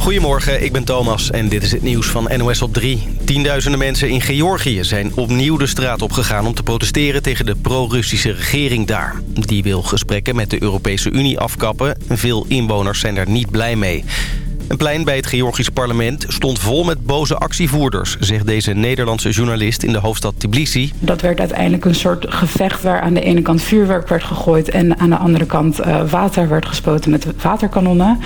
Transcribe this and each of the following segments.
Goedemorgen, ik ben Thomas en dit is het nieuws van NOS op 3. Tienduizenden mensen in Georgië zijn opnieuw de straat opgegaan... om te protesteren tegen de pro-Russische regering daar. Die wil gesprekken met de Europese Unie afkappen. Veel inwoners zijn daar niet blij mee. Een plein bij het Georgisch parlement stond vol met boze actievoerders... zegt deze Nederlandse journalist in de hoofdstad Tbilisi. Dat werd uiteindelijk een soort gevecht waar aan de ene kant vuurwerk werd gegooid... en aan de andere kant uh, water werd gespoten met waterkanonnen.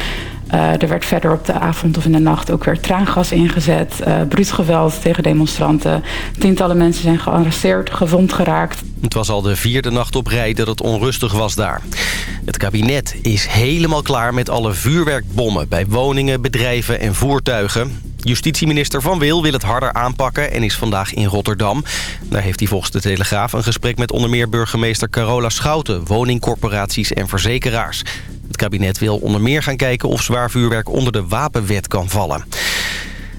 Uh, er werd verder op de avond of in de nacht ook weer traangas ingezet. Uh, bruut geweld tegen demonstranten. Tientallen mensen zijn gearresteerd, gewond geraakt. Het was al de vierde nacht op rij dat het onrustig was daar. Het kabinet is helemaal klaar met alle vuurwerkbommen... bij woningen, bedrijven en voertuigen. Justitieminister Van Wil wil het harder aanpakken en is vandaag in Rotterdam. Daar heeft hij volgens de Telegraaf een gesprek met onder meer burgemeester Carola Schouten... woningcorporaties en verzekeraars. Het kabinet wil onder meer gaan kijken of zwaar vuurwerk onder de wapenwet kan vallen.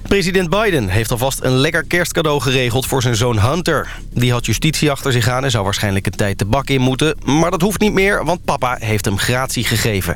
President Biden heeft alvast een lekker kerstcadeau geregeld voor zijn zoon Hunter. Die had justitie achter zich aan en zou waarschijnlijk een tijd de bak in moeten. Maar dat hoeft niet meer, want papa heeft hem gratie gegeven.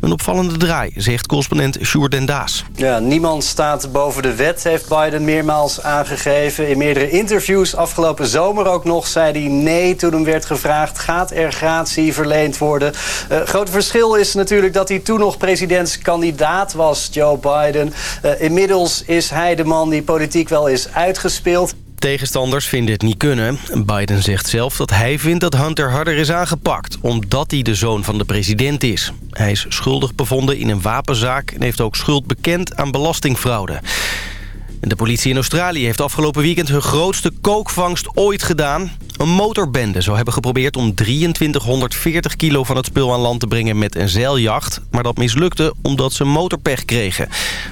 Een opvallende draai, zegt correspondent Sjoer Den Daas. Ja, niemand staat boven de wet, heeft Biden meermaals aangegeven. In meerdere interviews afgelopen zomer ook nog zei hij nee toen hem werd gevraagd... gaat er gratie verleend worden? Uh, grote verschil is natuurlijk dat hij toen nog presidentskandidaat was, Joe Biden. Uh, inmiddels is hij de man die politiek wel is uitgespeeld. Tegenstanders vinden het niet kunnen. Biden zegt zelf dat hij vindt dat Hunter harder is aangepakt... omdat hij de zoon van de president is. Hij is schuldig bevonden in een wapenzaak... en heeft ook schuld bekend aan belastingfraude. De politie in Australië heeft afgelopen weekend hun grootste kookvangst ooit gedaan. Een motorbende zou hebben geprobeerd om 2340 kilo van het spul aan land te brengen met een zeiljacht. Maar dat mislukte omdat ze motorpech kregen.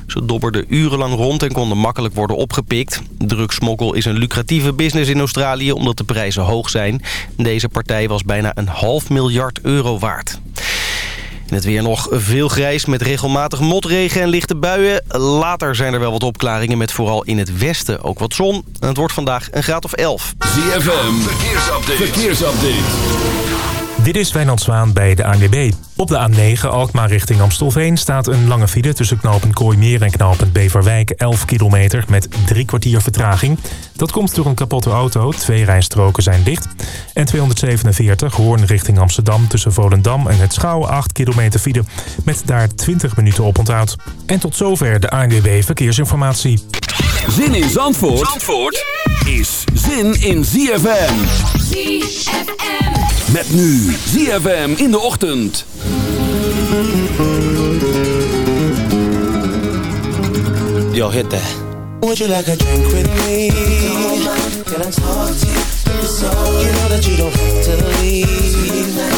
Ze dobberden urenlang rond en konden makkelijk worden opgepikt. Drugsmokkel is een lucratieve business in Australië omdat de prijzen hoog zijn. Deze partij was bijna een half miljard euro waard. In het weer nog veel grijs met regelmatig motregen en lichte buien. Later zijn er wel wat opklaringen met vooral in het westen ook wat zon. En het wordt vandaag een graad of 11. ZFM, verkeersupdate. verkeersupdate. Dit is Wijnand Zwaan bij de ANWB. Op de A9 Alkmaar richting Amstelveen staat een lange file... tussen knooppunt Kooimeer en knooppunt Beverwijk. 11 kilometer met drie kwartier vertraging. Dat komt door een kapotte auto. Twee rijstroken zijn dicht. En 247 Hoorn richting Amsterdam tussen Volendam en het Schouw. 8 kilometer file met daar 20 minuten op onthoud. En tot zover de ANWB Verkeersinformatie. Zin in Zandvoort, Zandvoort is zin in ZFM. ZFM. Met nu ZFM in de ochtend. Yo, hit that. Would you like a drink with me? Can I talk to you? You know that you don't have to leave.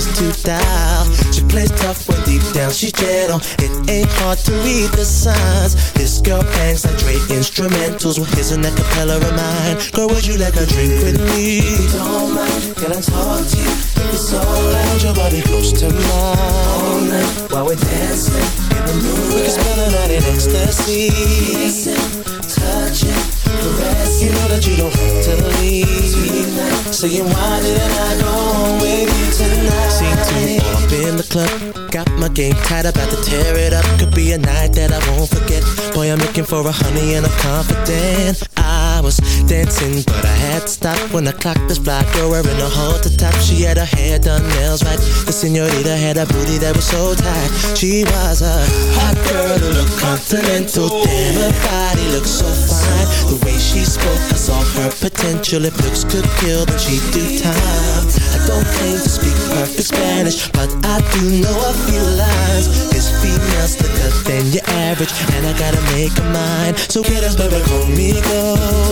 to dial. She plays tough when deep down she's gentle. It ain't hard to read the signs. This girl bangs like Dre instrumentals. Well, here's an acapella of mine. Girl, would you like a drink with me? Don't mind, can I talk to you? It's alright, your body close to mine. All night while we're dancing in the moonlight. We can spend the night in ecstasy. Kissing, caressing. You know that you don't have to leave Saying why didn't I go home with you tonight? Seem to up in the club. Got my game tight, about to tear it up. Could be a night that I won't forget. Boy, I'm looking for a honey and I'm confident I was dancing, but I had to stop When I clocked this black. Girl wearing a halter top. She had her hair done, nails right. The senorita had a booty that was so tight. She was a hot girl who looked continental. Damn, her body looked so fine. The way she spoke, I saw her potential. If looks could kill, then she'd do time I don't claim to speak perfect Spanish But I do know a few lines. This female's slicker than your average And I gotta make a mind So get us, baby, conmigo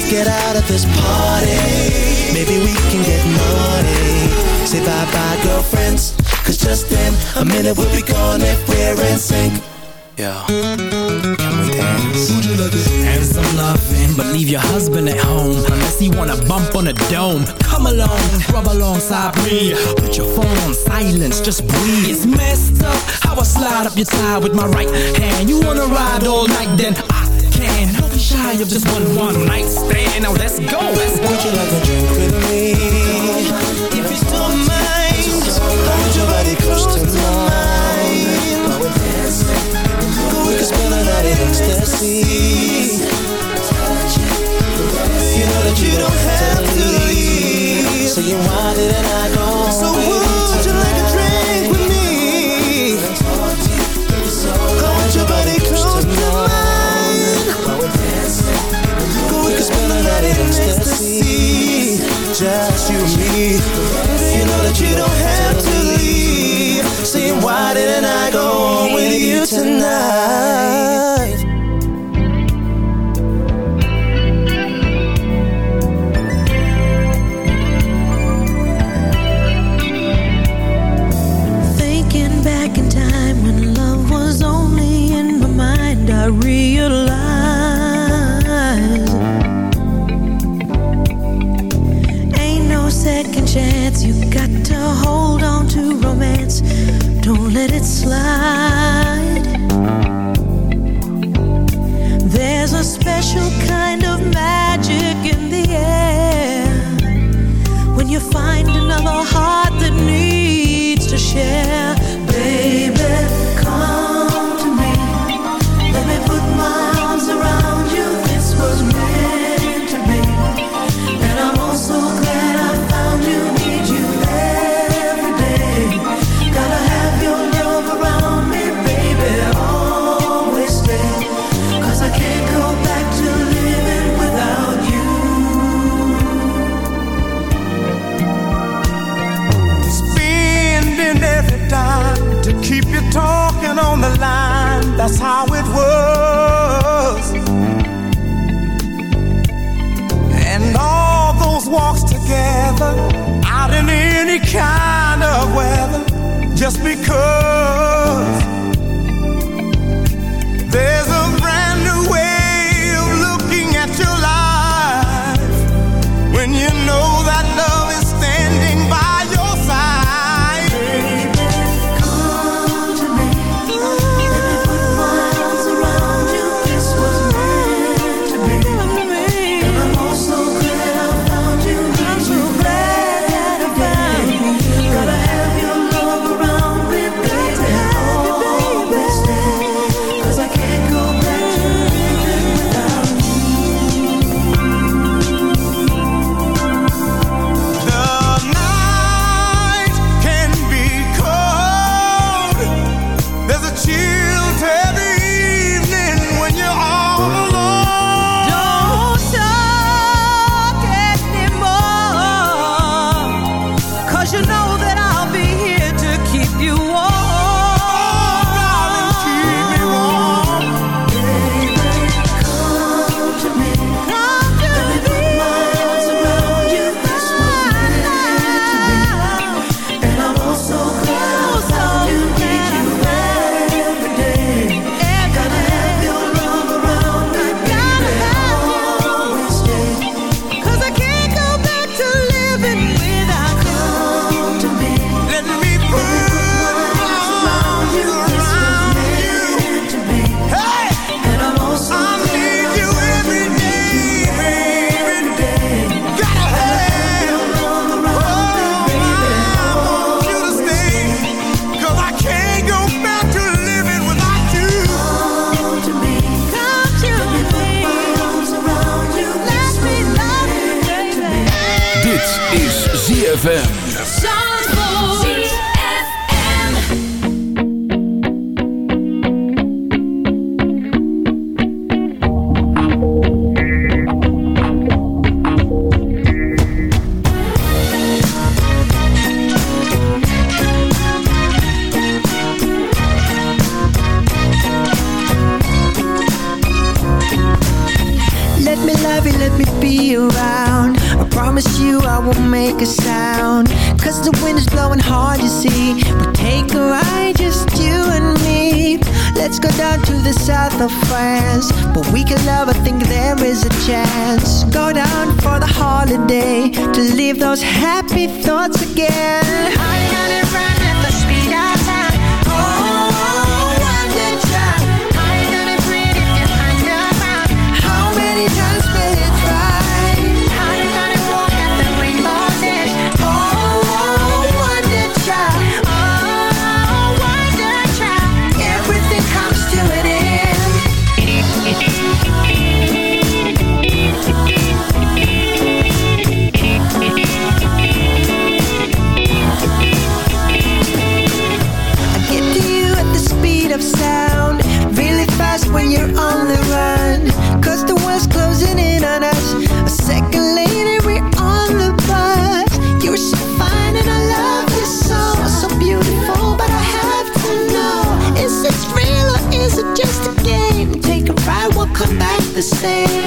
Let's get out of this party. Maybe we can get money. Say bye-bye girlfriends. Cause just in a minute we'll be gone if we're in sync. Yeah. can we dance? And some loving, but leave your husband at home. Unless he wanna bump on a dome. Come along, rub alongside me. Put your phone on silence, just breathe. It's messed up how I slide up your tie with my right hand. You wanna ride all night, then I can. Don't be shy of just one one night stand. Now let's go. Let's go. Would you like a drink with me? If you don't mind, hold your body close to mine. While we're dancing, we can spend the night in ecstasy. You know that you don't have to leave, so you wanted and I You know that you don't have to leave Saying why didn't I go on with you tonight? Back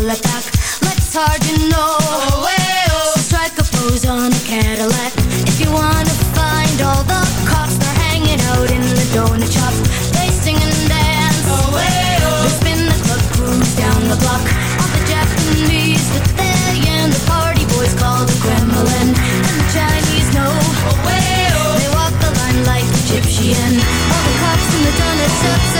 then you pull it back. Like it's hard, you know. Oh, oh. So strike a pose on a Cadillac. If you wanna find all the cops, they're hanging out in the donut shops. They sing and dance. Oh, they spin the club cruise down the block. All the Japanese they and the party boys call the Kremlin. And the Chinese know. They walk the line like Egyptian. All the cops in the donut shops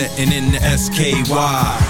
Setting in the SKY.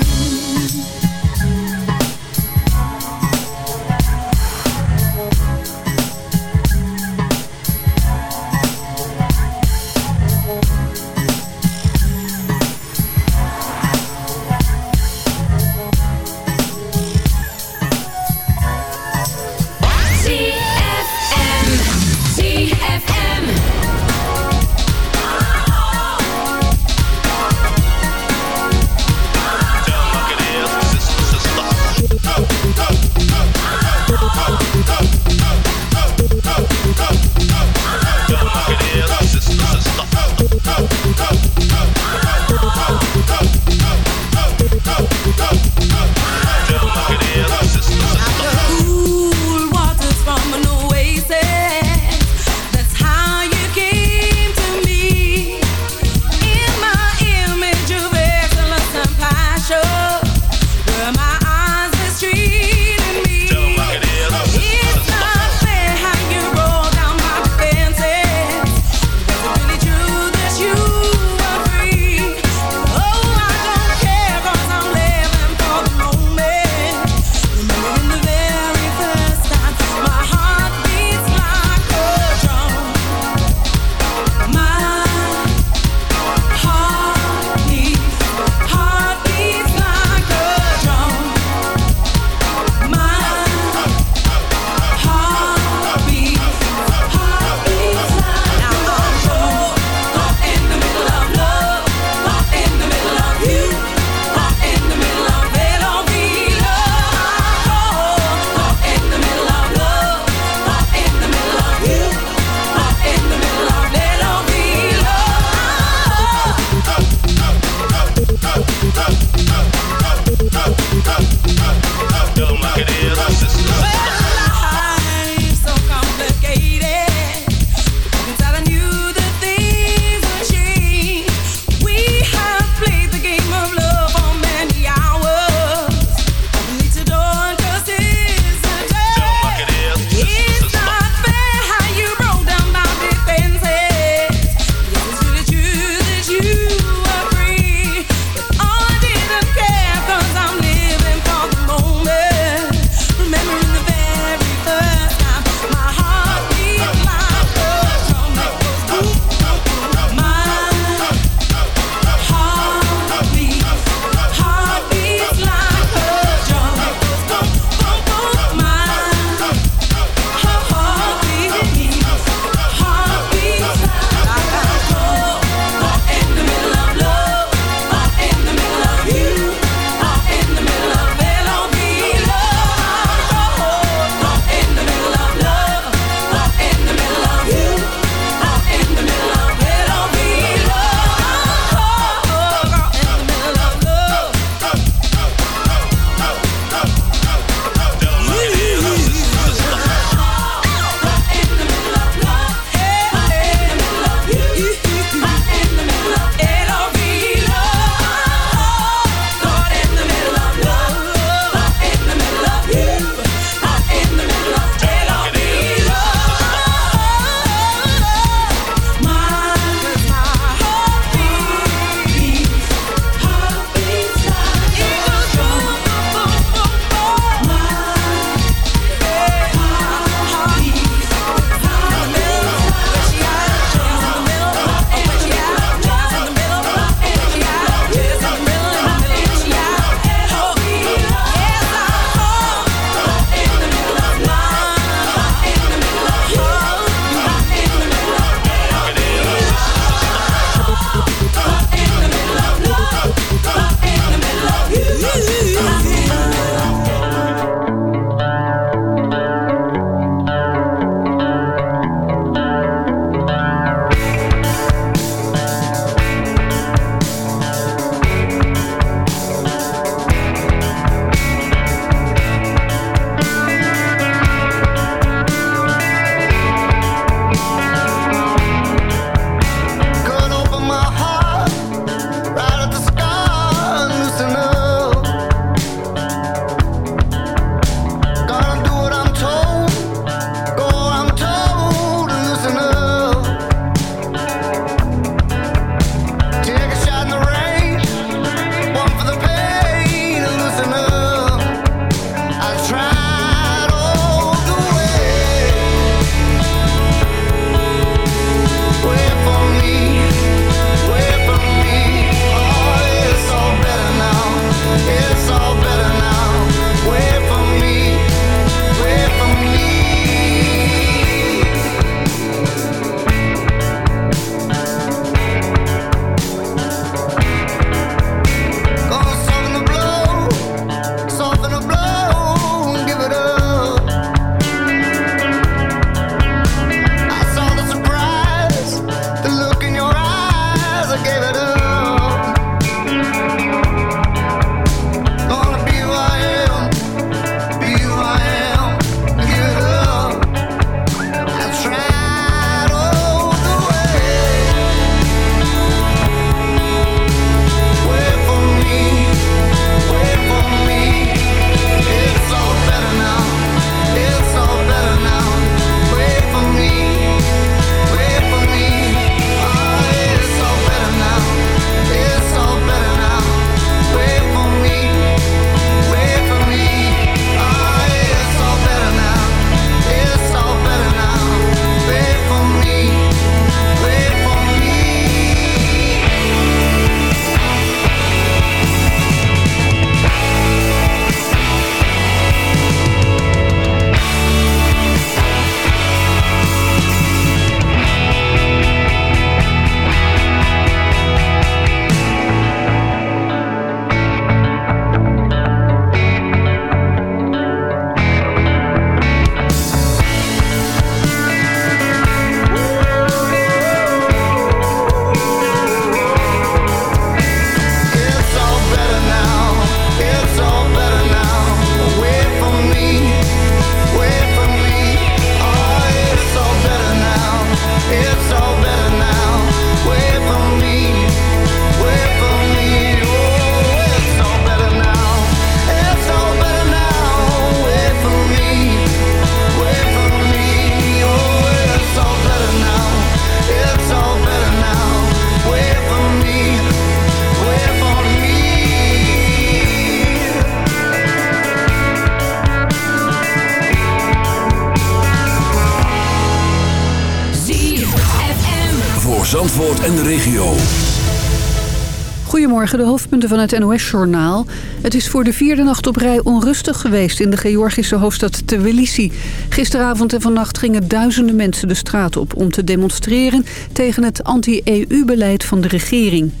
Goedemorgen, de hoofdpunten van het NOS-journaal. Het is voor de vierde nacht op rij onrustig geweest in de Georgische hoofdstad Tbilisi. Gisteravond en vannacht gingen duizenden mensen de straat op om te demonstreren tegen het anti-EU-beleid van de regering.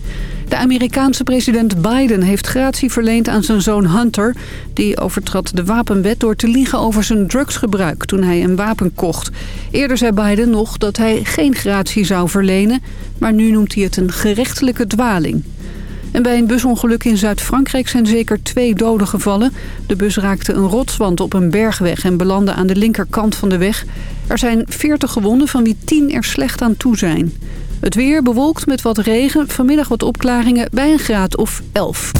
De Amerikaanse president Biden heeft gratie verleend aan zijn zoon Hunter. Die overtrad de wapenwet door te liegen over zijn drugsgebruik toen hij een wapen kocht. Eerder zei Biden nog dat hij geen gratie zou verlenen, maar nu noemt hij het een gerechtelijke dwaling. En bij een busongeluk in Zuid-Frankrijk zijn zeker twee doden gevallen. De bus raakte een rotswand op een bergweg en belandde aan de linkerkant van de weg. Er zijn 40 gewonden, van wie 10 er slecht aan toe zijn. Het weer bewolkt met wat regen, vanmiddag wat opklaringen bij een graad of 11.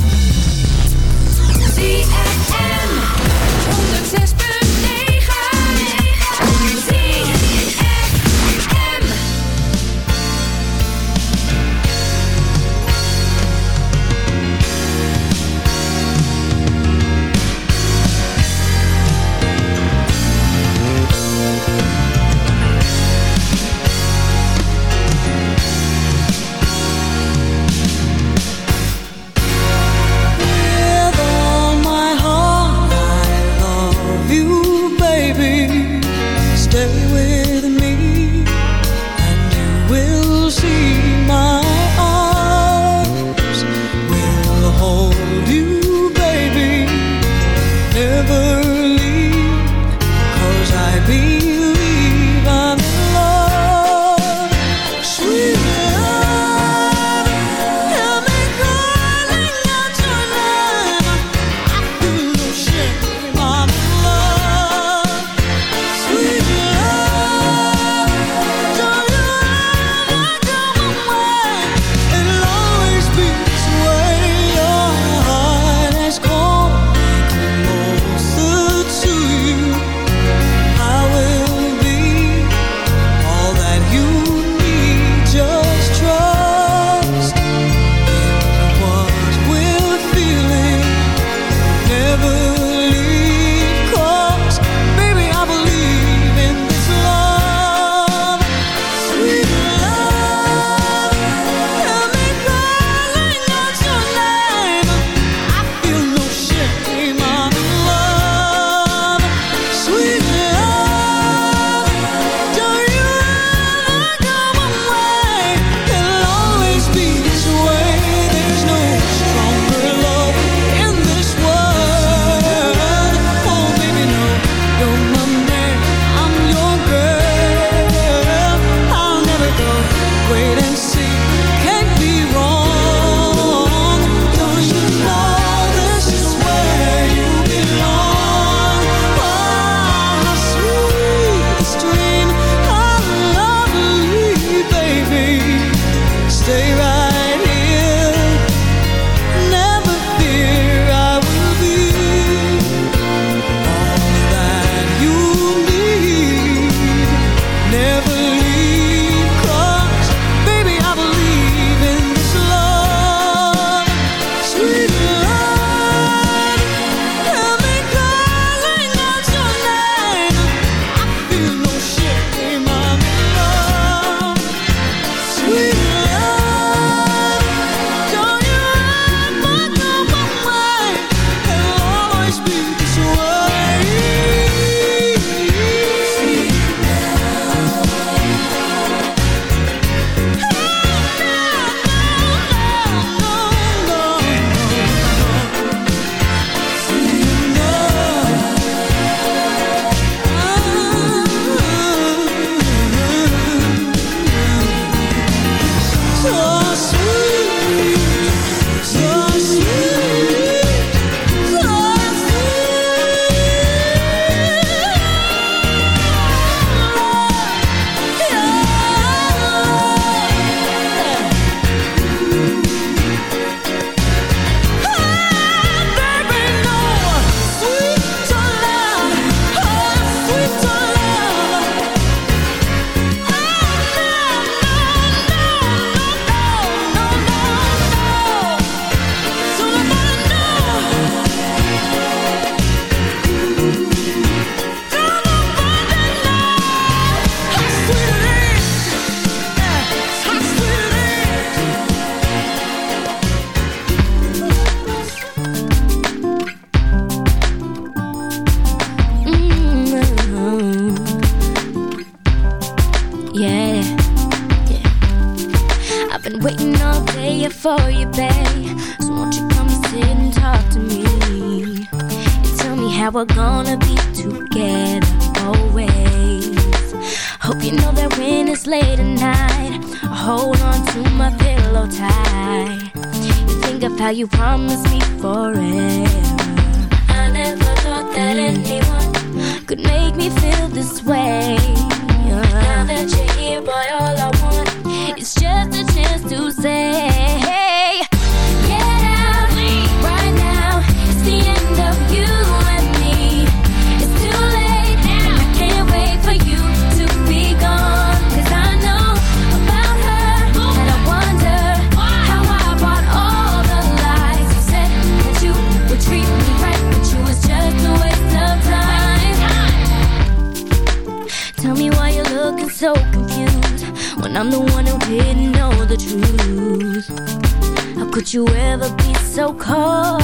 You ever be so cold?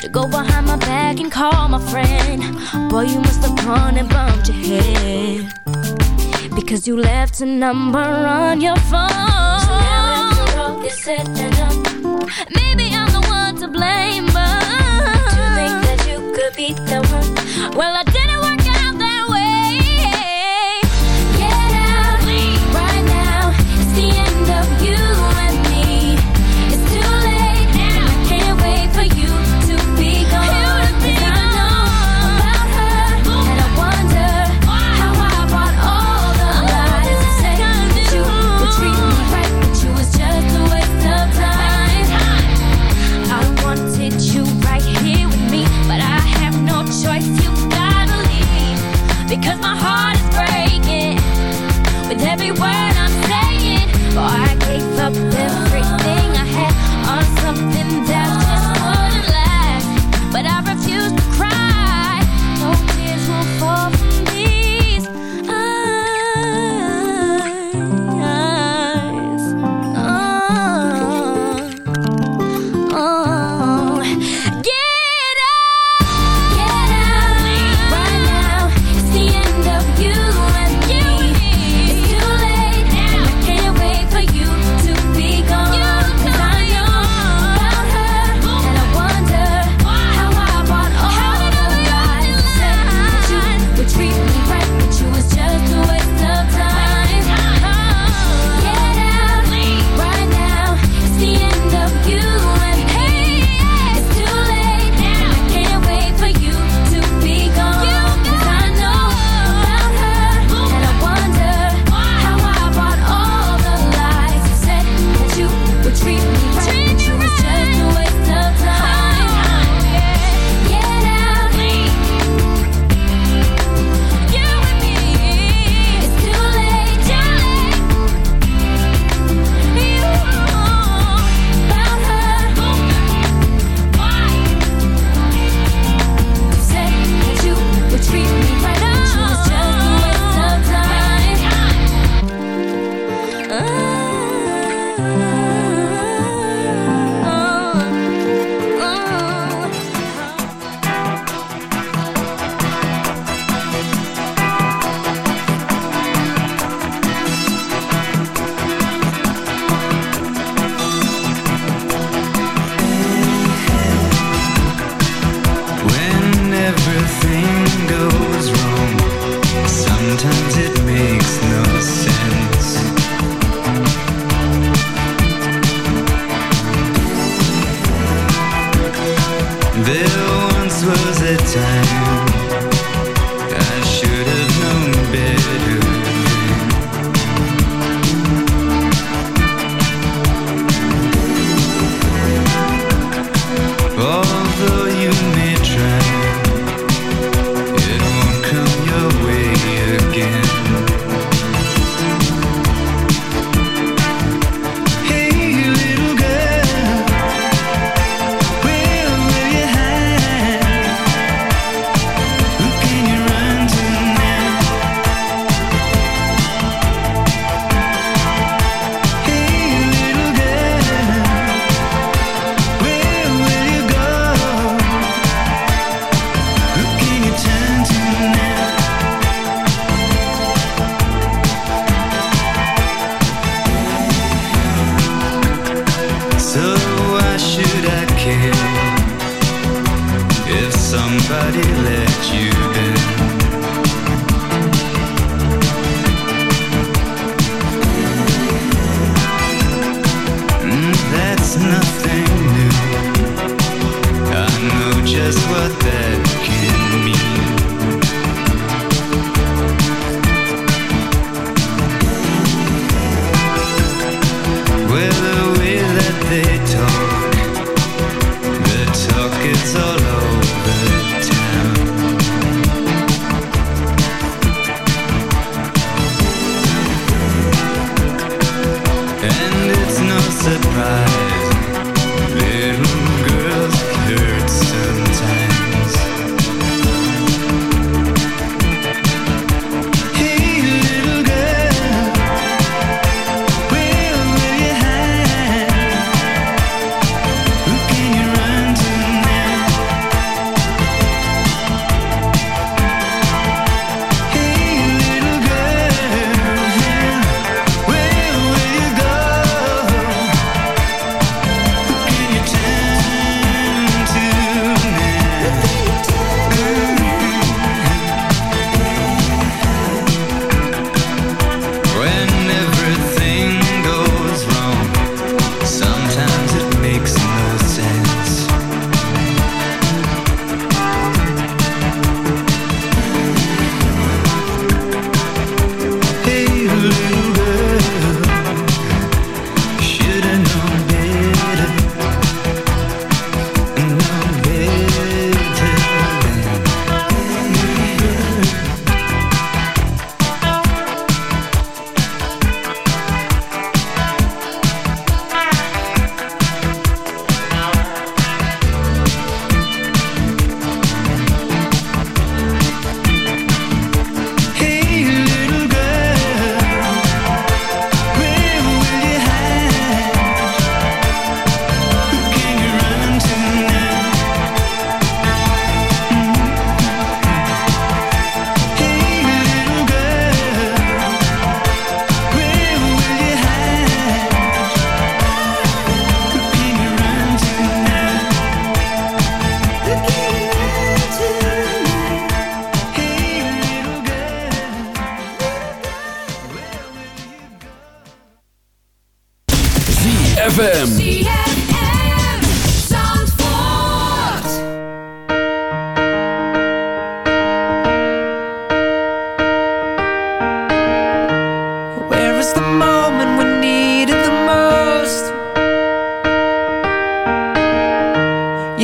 To go behind my back and call my friend. Boy, you must have gone and bumped your head. Because you left a number on your phone. So Maybe I'm the one to blame, but Do you think that you could be the one? Well, I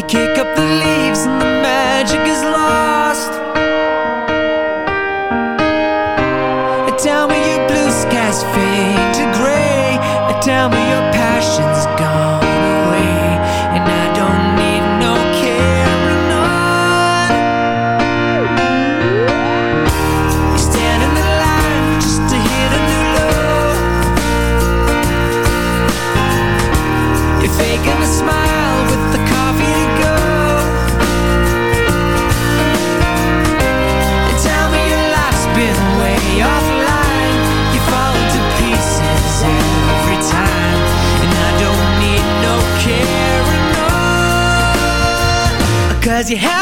You kick up the leaves and the magic is lost. Cause you have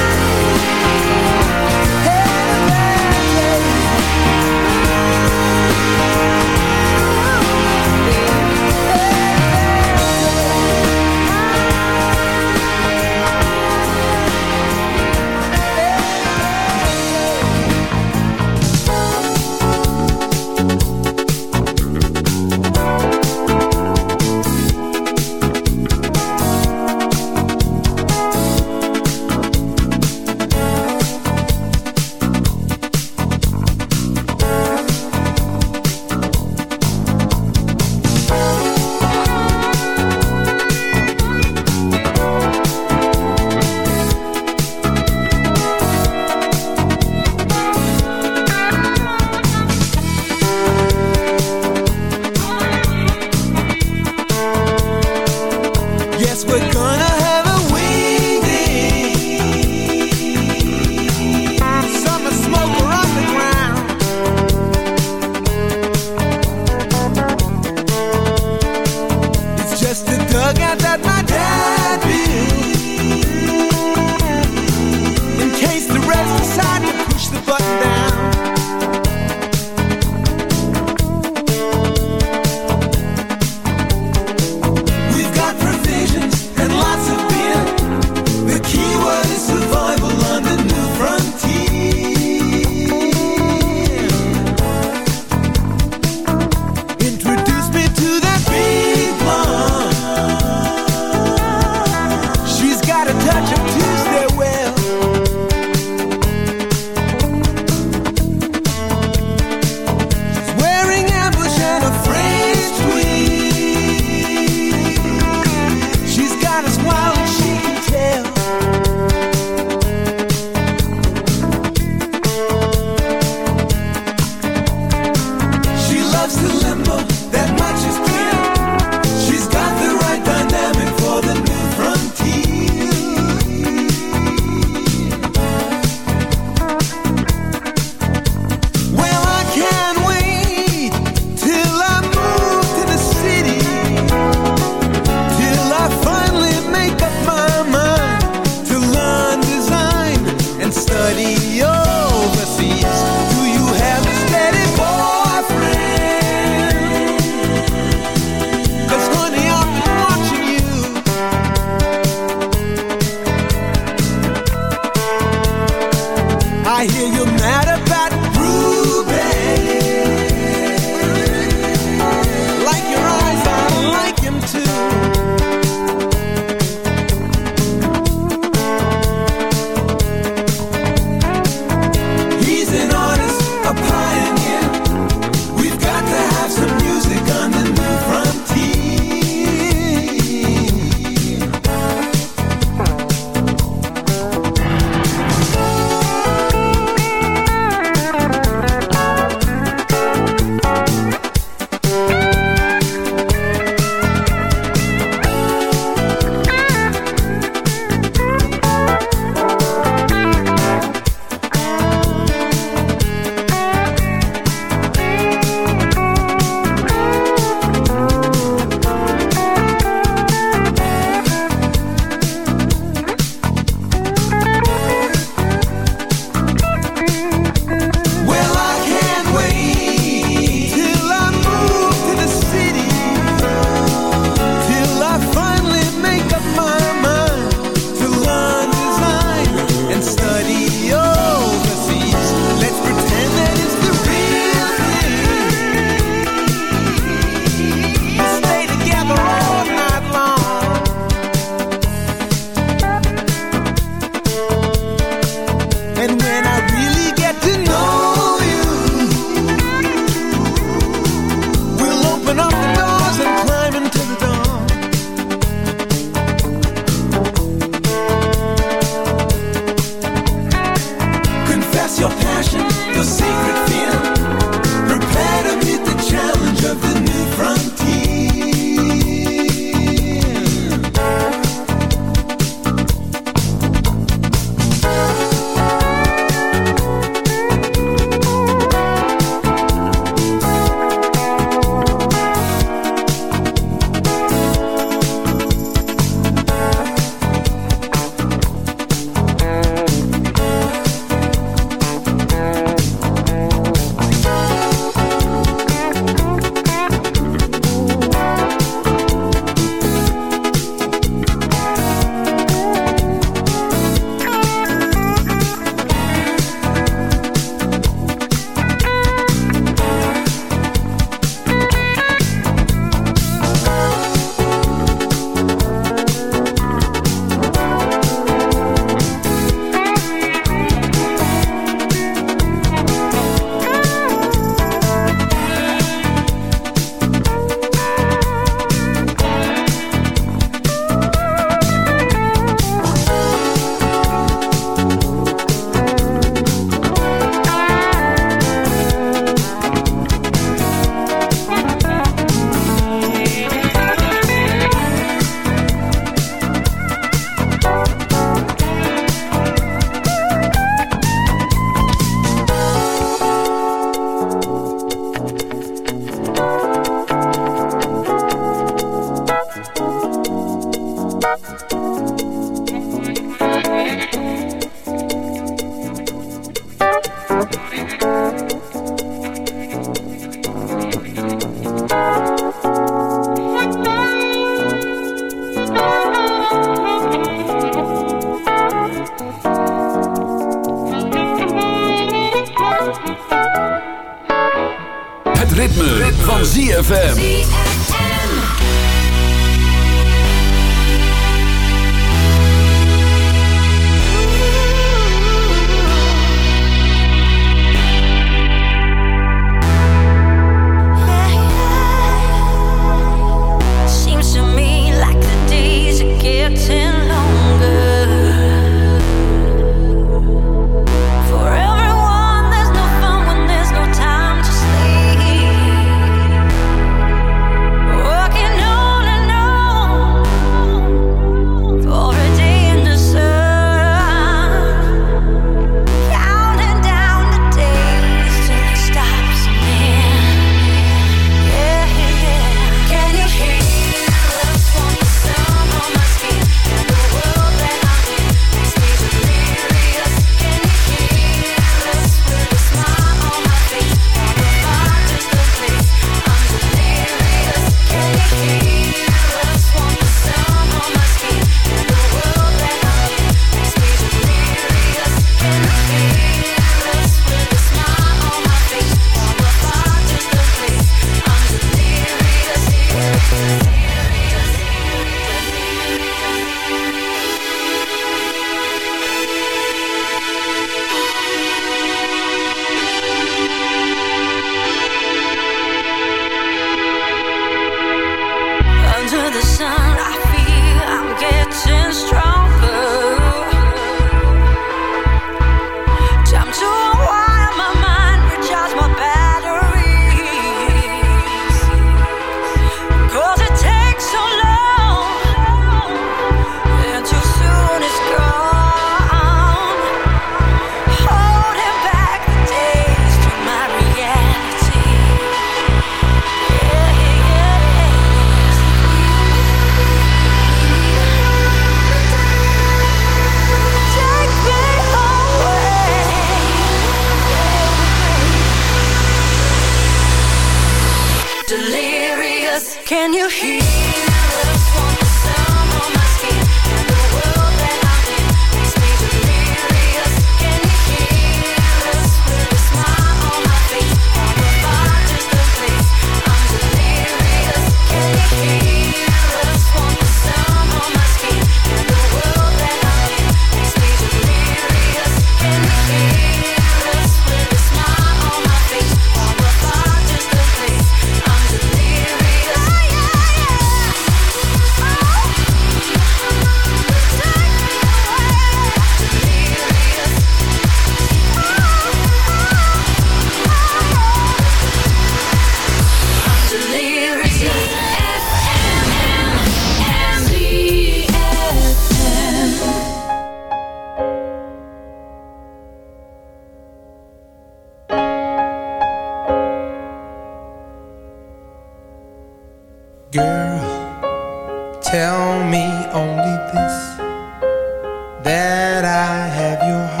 that I have your heart